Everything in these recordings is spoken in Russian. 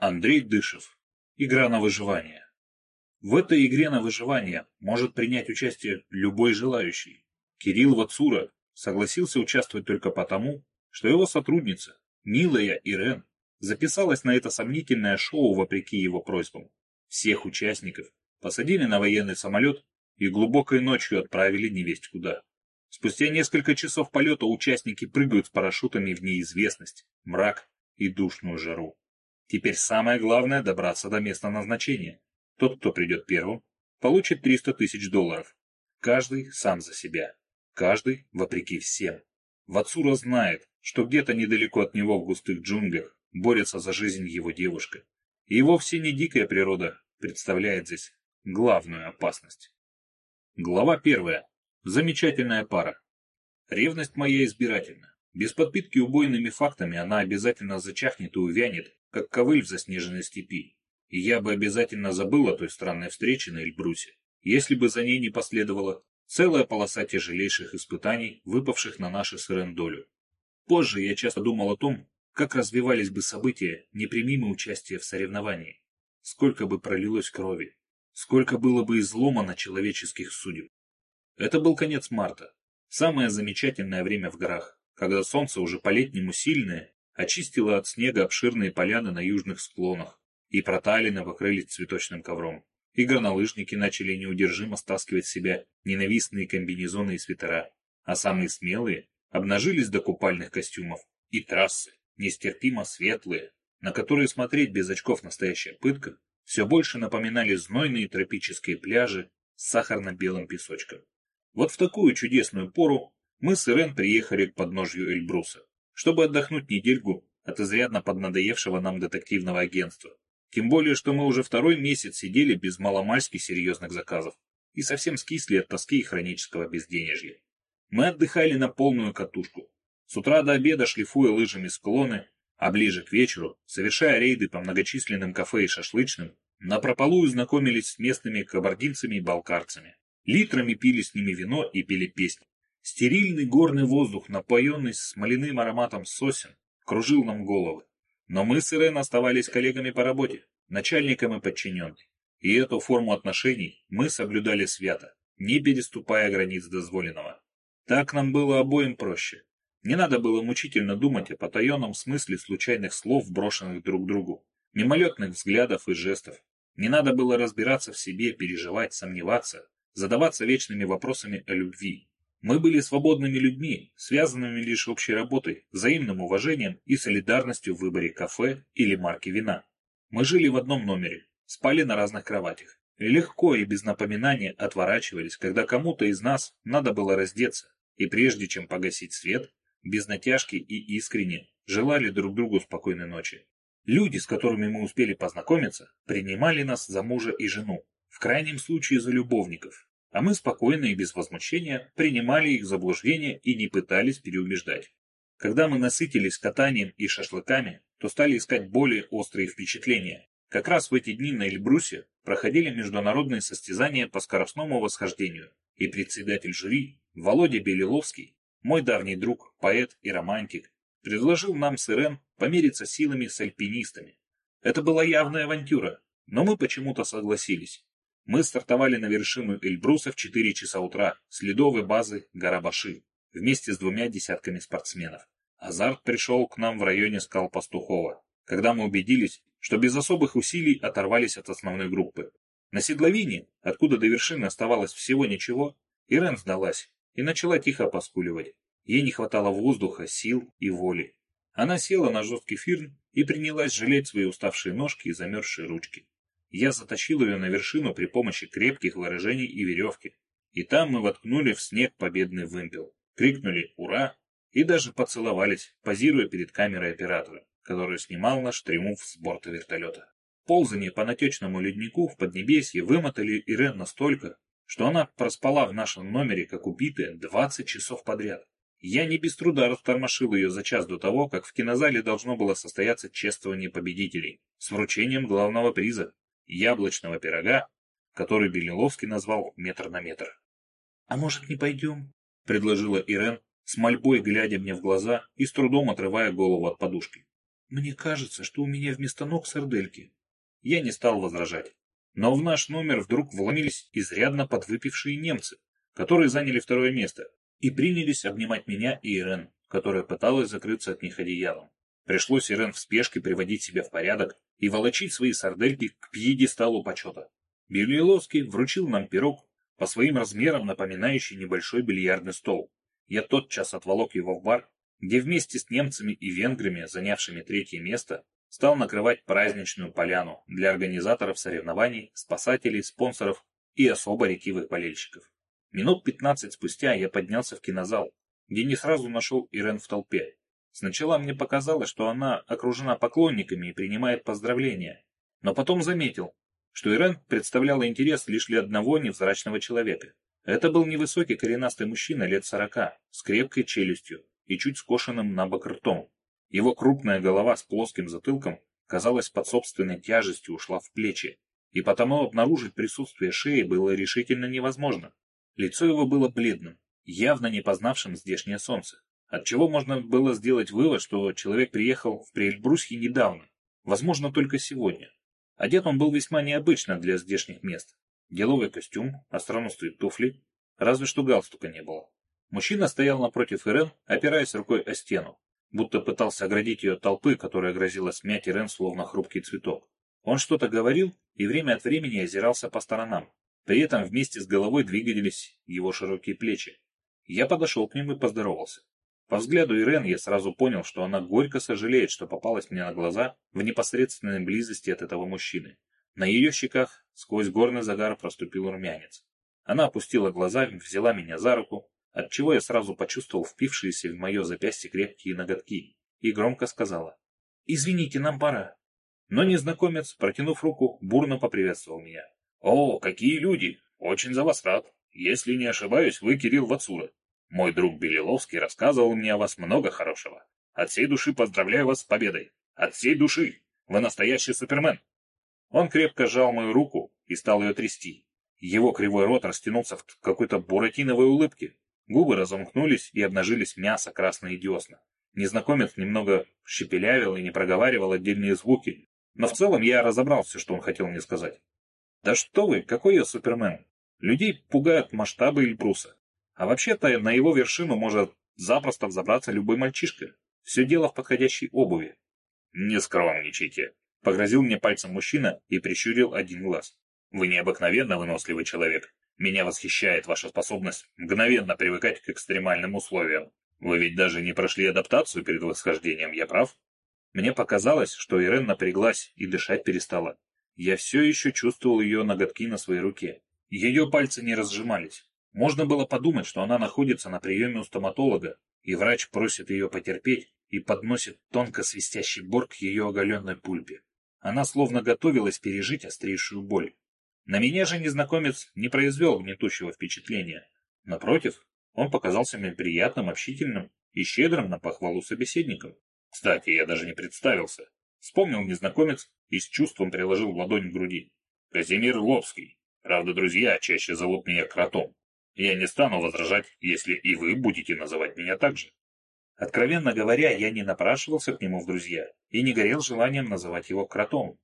Андрей Дышев. Игра на выживание. В этой игре на выживание может принять участие любой желающий. Кирилл Вацура согласился участвовать только потому, что его сотрудница, милая Ирен, записалась на это сомнительное шоу вопреки его просьбам. Всех участников посадили на военный самолет и глубокой ночью отправили невесть куда. Спустя несколько часов полета участники прыгают с парашютами в неизвестность, мрак и душную жару. Теперь самое главное – добраться до места назначения. Тот, кто придет первым, получит 300 тысяч долларов. Каждый сам за себя. Каждый вопреки всем. Вацура знает, что где-то недалеко от него в густых джунглях борется за жизнь его девушка. И вовсе не дикая природа представляет здесь главную опасность. Глава первая. Замечательная пара. Ревность моя избирательна. Без подпитки убойными фактами она обязательно зачахнет и увянет, как ковыль в заснеженной степи. И я бы обязательно забыл о той странной встрече на Эльбрусе, если бы за ней не последовала целая полоса тяжелейших испытаний, выпавших на наши с долю. Позже я часто думал о том, как развивались бы события, не прими мы участие в соревновании. Сколько бы пролилось крови, сколько было бы изломано человеческих судеб. Это был конец марта, самое замечательное время в горах, когда солнце уже по-летнему сильное очистило от снега обширные поляны на южных склонах, и проталины покрылись цветочным ковром. И горнолыжники начали неудержимо стаскивать с себя ненавистные комбинезоны и свитера, а самые смелые обнажились до купальных костюмов. И трассы, нестерпимо светлые, на которые смотреть без очков настоящая пытка, все больше напоминали знойные тропические пляжи с сахарно-белым песочком. Вот в такую чудесную пору мы с Ирен приехали к подножью Эльбруса чтобы отдохнуть недельку от изрядно поднадоевшего нам детективного агентства. Тем более, что мы уже второй месяц сидели без маломальски серьезных заказов и совсем скисли от тоски и хронического безденежья. Мы отдыхали на полную катушку. С утра до обеда шлифуя лыжами склоны, а ближе к вечеру, совершая рейды по многочисленным кафе и шашлычным, напропалую знакомились с местными кабардинцами и балкарцами. Литрами пили с ними вино и пели песни. Стерильный горный воздух, напоенный смоляным ароматом сосен, кружил нам головы. Но мы с Ирен оставались коллегами по работе, начальником и подчиненным. И эту форму отношений мы соблюдали свято, не переступая границ дозволенного. Так нам было обоим проще. Не надо было мучительно думать о потаенном смысле случайных слов, брошенных друг другу, мимолетных взглядов и жестов. Не надо было разбираться в себе, переживать, сомневаться, задаваться вечными вопросами о любви, мы были свободными людьми, связанными лишь общей работой, взаимным уважением и солидарностью в выборе кафе или марки вина. Мы жили в одном номере, спали на разных кроватях. И легко и без напоминания отворачивались, когда кому-то из нас надо было раздеться, и прежде чем погасить свет, без натяжки и искренне желали друг другу спокойной ночи. Люди, с которыми мы успели познакомиться, принимали нас за мужа и жену, в крайнем случае за любовников, а мы спокойно и без возмущения принимали их заблуждения и не пытались переубеждать. Когда мы насытились катанием и шашлыками, то стали искать более острые впечатления. Как раз в эти дни на Эльбрусе проходили международные состязания по скоростному восхождению, и председатель жюри Володя Белиловский, мой давний друг, поэт и романтик, предложил нам с Ирен помериться силами с альпинистами. Это была явная авантюра, но мы почему-то согласились. Мы стартовали на вершину Эльбруса в 4 часа утра с ледовой базы Гарабаши вместе с двумя десятками спортсменов. Азарт пришел к нам в районе скал Пастухова, когда мы убедились, что без особых усилий оторвались от основной группы. На седловине, откуда до вершины оставалось всего ничего, Ирен сдалась и начала тихо поскуливать. Ей не хватало воздуха, сил и воли. Она села на жесткий фирн и принялась жалеть свои уставшие ножки и замерзшие ручки. Я затащил ее на вершину при помощи крепких выражений и веревки. И там мы воткнули в снег победный вымпел. Крикнули «Ура!» и даже поцеловались, позируя перед камерой оператора, который снимал наш триумф с борта вертолета. Ползание по натечному леднику в Поднебесье вымотали Ирен настолько, что она проспала в нашем номере, как убитая, 20 часов подряд. Я не без труда растормошил ее за час до того, как в кинозале должно было состояться чествование победителей с вручением главного приза яблочного пирога, который Белиловский назвал метр на метр. «А может, не пойдем?» — предложила Ирен, с мольбой глядя мне в глаза и с трудом отрывая голову от подушки. Мне кажется, что у меня вместо ног сардельки. Я не стал возражать. Но в наш номер вдруг вломились изрядно подвыпившие немцы, которые заняли второе место, и принялись обнимать меня и Ирен, которая пыталась закрыться от них одеялом. Пришлось Ирен в спешке приводить себя в порядок и волочить свои сардельки к пьедесталу почета. Белиловский вручил нам пирог, по своим размерам напоминающий небольшой бильярдный стол. Я тотчас отволок его в бар, где вместе с немцами и венграми, занявшими третье место, стал накрывать праздничную поляну для организаторов соревнований, спасателей, спонсоров и особо ретивых болельщиков. Минут пятнадцать спустя я поднялся в кинозал, где не сразу нашел Ирен в толпе. Сначала мне показалось, что она окружена поклонниками и принимает поздравления, но потом заметил, что Ирен представляла интерес лишь для одного невзрачного человека. Это был невысокий коренастый мужчина лет сорока, с крепкой челюстью и чуть скошенным на бок ртом. Его крупная голова с плоским затылком, казалось, под собственной тяжестью ушла в плечи, и потому обнаружить присутствие шеи было решительно невозможно. Лицо его было бледным, явно не познавшим здешнее солнце, отчего можно было сделать вывод, что человек приехал в Прельбрусье недавно, возможно, только сегодня. Одет он был весьма необычно для здешних мест. Деловый костюм, остроносые туфли, разве что галстука не было. Мужчина стоял напротив Ирен, опираясь рукой о стену будто пытался оградить ее от толпы, которая грозила смять Ирен словно хрупкий цветок. Он что-то говорил и время от времени озирался по сторонам. При этом вместе с головой двигались его широкие плечи. Я подошел к ним и поздоровался. По взгляду Ирен я сразу понял, что она горько сожалеет, что попалась мне на глаза в непосредственной близости от этого мужчины. На ее щеках сквозь горный загар проступил румянец. Она опустила глаза, взяла меня за руку, отчего я сразу почувствовал впившиеся в мое запястье крепкие ноготки, и громко сказала «Извините, нам пора». Но незнакомец, протянув руку, бурно поприветствовал меня. «О, какие люди! Очень за вас рад! Если не ошибаюсь, вы Кирилл Вацура. Мой друг Белиловский рассказывал мне о вас много хорошего. От всей души поздравляю вас с победой! От всей души! Вы настоящий супермен!» Он крепко сжал мою руку и стал ее трясти. Его кривой рот растянулся в какой-то буратиновой улыбке, Губы разомкнулись и обнажились мясо, красные десна. Незнакомец немного щепелявил и не проговаривал отдельные звуки, но в целом я разобрал все, что он хотел мне сказать. «Да что вы, какой я супермен? Людей пугают масштабы Эльбруса. А вообще-то на его вершину может запросто взобраться любой мальчишка. Все дело в подходящей обуви». «Не скромничайте», — погрозил мне пальцем мужчина и прищурил один глаз. «Вы необыкновенно выносливый человек. Меня восхищает ваша способность мгновенно привыкать к экстремальным условиям. Вы ведь даже не прошли адаптацию перед восхождением, я прав? Мне показалось, что Ирен напряглась и дышать перестала. Я все еще чувствовал ее ноготки на своей руке. Ее пальцы не разжимались. Можно было подумать, что она находится на приеме у стоматолога, и врач просит ее потерпеть и подносит тонко свистящий бор к ее оголенной пульпе. Она словно готовилась пережить острейшую боль. На меня же незнакомец не произвел гнетущего впечатления. Напротив, он показался мне приятным, общительным и щедрым на похвалу собеседникам. Кстати, я даже не представился. Вспомнил незнакомец и с чувством приложил ладонь к груди. Казимир Лобский. Правда, друзья чаще зовут меня Кротом. Я не стану возражать, если и вы будете называть меня так же. Откровенно говоря, я не напрашивался к нему в друзья и не горел желанием называть его Кротом.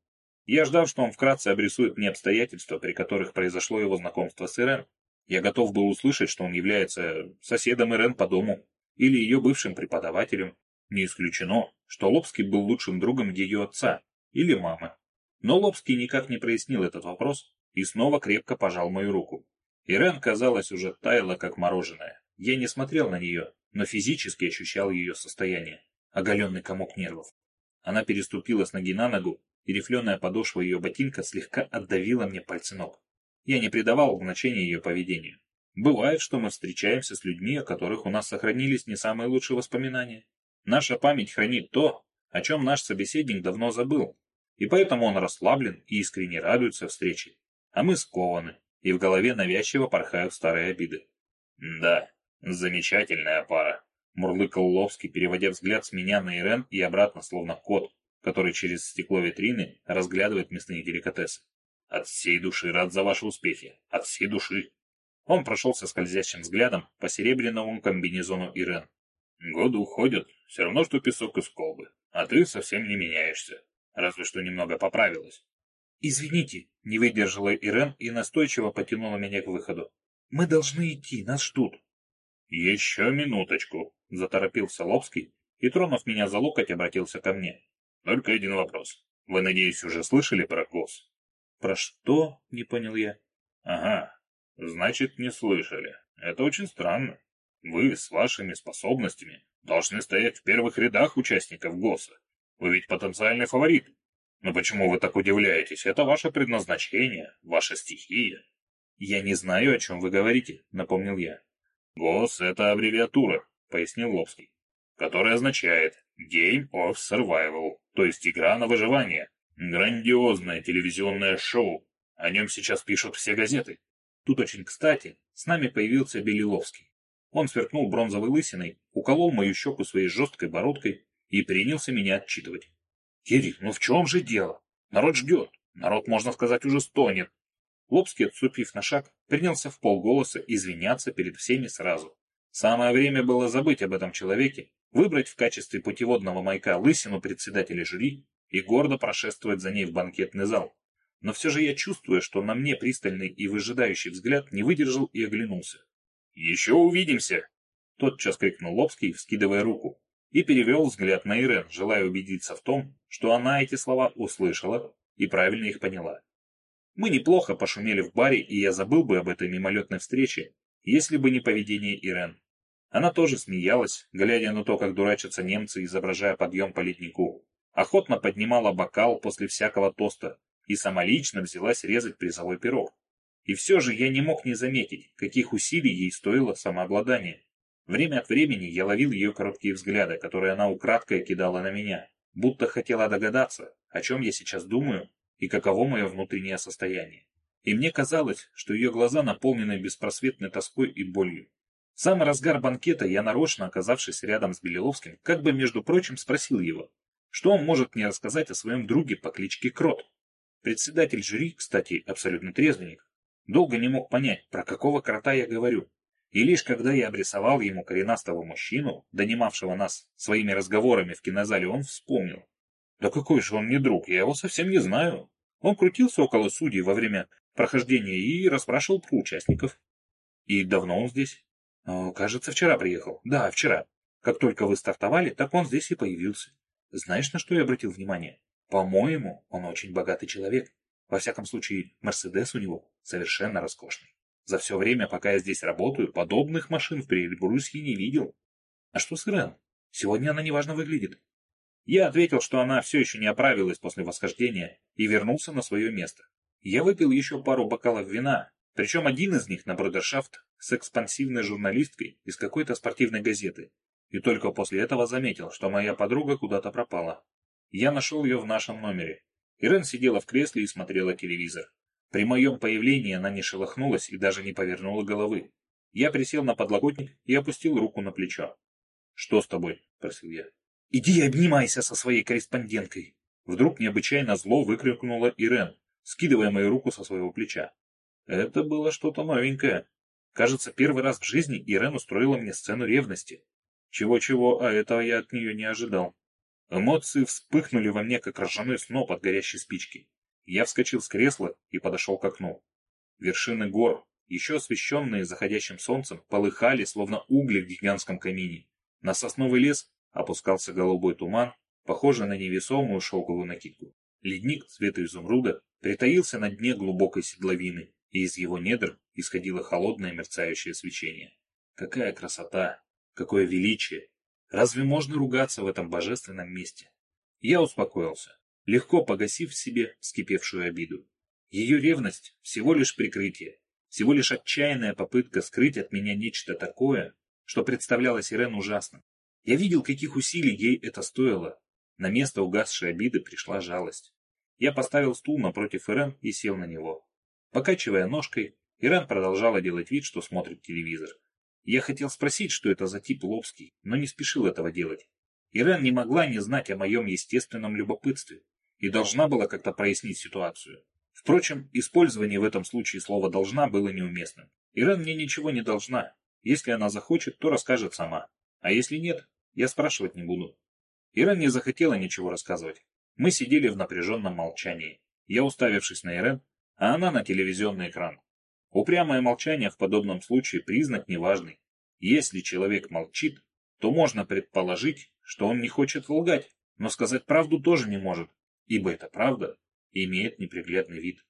Я ждал, что он вкратце обрисует мне обстоятельства, при которых произошло его знакомство с Ирен. Я готов был услышать, что он является соседом Ирен по дому или ее бывшим преподавателем. Не исключено, что Лобский был лучшим другом ее отца или мамы. Но Лобский никак не прояснил этот вопрос и снова крепко пожал мою руку. Ирен, казалось, уже таяла, как мороженое. Я не смотрел на нее, но физически ощущал ее состояние. Оголенный комок нервов. Она переступила с ноги на ногу и рифленая подошва ее ботинка слегка отдавила мне пальцы ног. Я не придавал значения ее поведению. Бывает, что мы встречаемся с людьми, о которых у нас сохранились не самые лучшие воспоминания. Наша память хранит то, о чем наш собеседник давно забыл, и поэтому он расслаблен и искренне радуется встрече. А мы скованы, и в голове навязчиво порхают старые обиды. «Да, замечательная пара», — мурлыкал Ловский, переводя взгляд с меня на Ирен и обратно, словно кот, который через стекло витрины разглядывает мясные деликатесы. От всей души рад за ваши успехи. От всей души. Он прошелся скользящим взглядом по серебряному комбинезону Ирен. Годы уходят, все равно, что песок из колбы. А ты совсем не меняешься. Разве что немного поправилась. «Извините», — не выдержала Ирен и настойчиво потянула меня к выходу. «Мы должны идти, нас ждут». «Еще минуточку», — заторопился Лобский и, тронув меня за локоть, обратился ко мне. «Только один вопрос. Вы, надеюсь, уже слышали про ГОС?» «Про что?» — не понял я. «Ага, значит, не слышали. Это очень странно. Вы с вашими способностями должны стоять в первых рядах участников ГОСа. Вы ведь потенциальный фаворит. Но почему вы так удивляетесь? Это ваше предназначение, ваша стихия. Я не знаю, о чем вы говорите, напомнил я. ГОС — это аббревиатура, пояснил Лобский, которая означает Game of Survival, то есть игра на выживание. Грандиозное телевизионное шоу. О нем сейчас пишут все газеты. Тут очень кстати, с нами появился Белиловский. Он сверкнул бронзовой лысиной, уколол мою щеку своей жесткой бородкой и принялся меня отчитывать. Кирилл, ну в чем же дело? Народ ждет. Народ, можно сказать, уже стонет. Лобский, отступив на шаг, принялся в полголоса извиняться перед всеми сразу. Самое время было забыть об этом человеке, выбрать в качестве путеводного маяка лысину председателя жюри и гордо прошествовать за ней в банкетный зал. Но все же я чувствую, что на мне пристальный и выжидающий взгляд не выдержал и оглянулся. «Еще увидимся!» Тотчас крикнул Лобский, вскидывая руку и перевел взгляд на Ирен, желая убедиться в том, что она эти слова услышала и правильно их поняла. Мы неплохо пошумели в баре, и я забыл бы об этой мимолетной встрече, если бы не поведение Ирен. Она тоже смеялась, глядя на то, как дурачатся немцы, изображая подъем по леднику. Охотно поднимала бокал после всякого тоста и самолично взялась резать призовой пирог. И все же я не мог не заметить, каких усилий ей стоило самообладание. Время от времени я ловил ее короткие взгляды, которые она украдкой кидала на меня, будто хотела догадаться, о чем я сейчас думаю и каково мое внутреннее состояние. И мне казалось, что ее глаза наполнены беспросветной тоской и болью. В самый разгар банкета я нарочно, оказавшись рядом с Белиловским, как бы, между прочим, спросил его, что он может мне рассказать о своем друге по кличке Крот. Председатель жюри, кстати, абсолютно трезвенник, долго не мог понять, про какого крота я говорю, и лишь когда я обрисовал ему коренастого мужчину, донимавшего нас своими разговорами в кинозале, он вспомнил. Да какой же он не друг, я его совсем не знаю. Он крутился около судей во время прохождения и расспрашивал про участников. И давно он здесь? Кажется, вчера приехал. Да, вчера. Как только вы стартовали, так он здесь и появился. Знаешь, на что я обратил внимание? По-моему, он очень богатый человек. Во всяком случае, Мерседес у него совершенно роскошный. За все время, пока я здесь работаю, подобных машин в Прибрусье не видел. А что с Ирен? Сегодня она неважно выглядит. Я ответил, что она все еще не оправилась после восхождения и вернулся на свое место. Я выпил еще пару бокалов вина, причем один из них на брудершафт с экспансивной журналисткой из какой-то спортивной газеты. И только после этого заметил, что моя подруга куда-то пропала. Я нашел ее в нашем номере. Ирен сидела в кресле и смотрела телевизор. При моем появлении она не шелохнулась и даже не повернула головы. Я присел на подлокотник и опустил руку на плечо. «Что с тобой?» – просил я. «Иди обнимайся со своей корреспонденткой!» Вдруг необычайно зло выкрикнула Ирен, скидывая мою руку со своего плеча. Это было что-то новенькое. Кажется, первый раз в жизни Ирен устроила мне сцену ревности. Чего-чего, а этого я от нее не ожидал. Эмоции вспыхнули во мне, как ржаной сноп от горящей спички. Я вскочил с кресла и подошел к окну. Вершины гор, еще освещенные заходящим солнцем, полыхали, словно угли в гигантском камине. На сосновый лес опускался голубой туман, похожий на невесомую шелковую накидку. Ледник цвета изумруда притаился на дне глубокой седловины, и из его недр исходило холодное мерцающее свечение. Какая красота! Какое величие! Разве можно ругаться в этом божественном месте? Я успокоился легко погасив в себе вскипевшую обиду. Ее ревность – всего лишь прикрытие, всего лишь отчаянная попытка скрыть от меня нечто такое, что представлялось Ирен ужасным. Я видел, каких усилий ей это стоило. На место угасшей обиды пришла жалость. Я поставил стул напротив Ирен и сел на него. Покачивая ножкой, Ирен продолжала делать вид, что смотрит телевизор. Я хотел спросить, что это за тип Лобский, но не спешил этого делать. Ирен не могла не знать о моем естественном любопытстве и должна была как-то прояснить ситуацию. Впрочем, использование в этом случае слова «должна» было неуместным. Ирен мне ничего не должна. Если она захочет, то расскажет сама. А если нет, я спрашивать не буду. Ирен не захотела ничего рассказывать. Мы сидели в напряженном молчании. Я уставившись на Ирен, а она на телевизионный экран. Упрямое молчание в подобном случае признак неважный. Если человек молчит, то можно предположить, что он не хочет лгать, но сказать правду тоже не может, ибо эта правда имеет неприглядный вид.